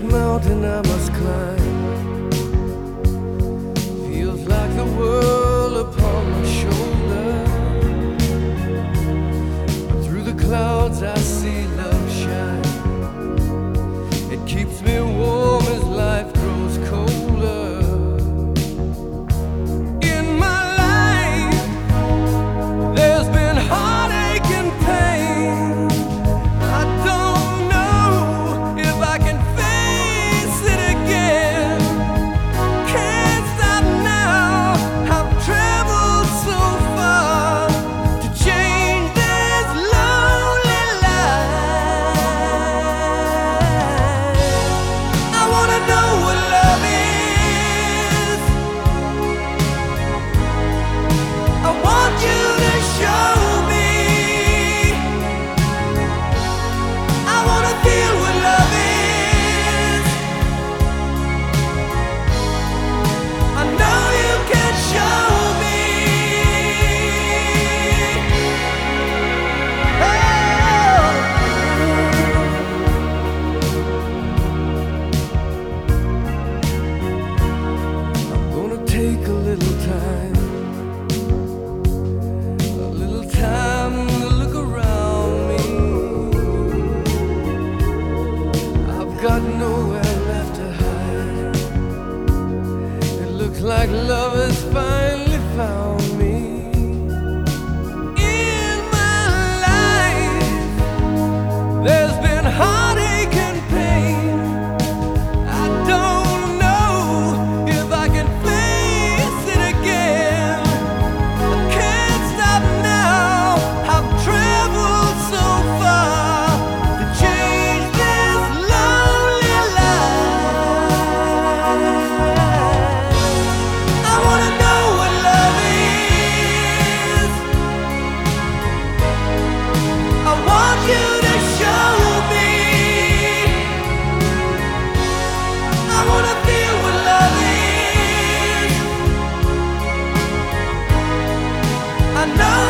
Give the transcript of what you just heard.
This mountain I must climb. Feels like the world like love has finally found me. I know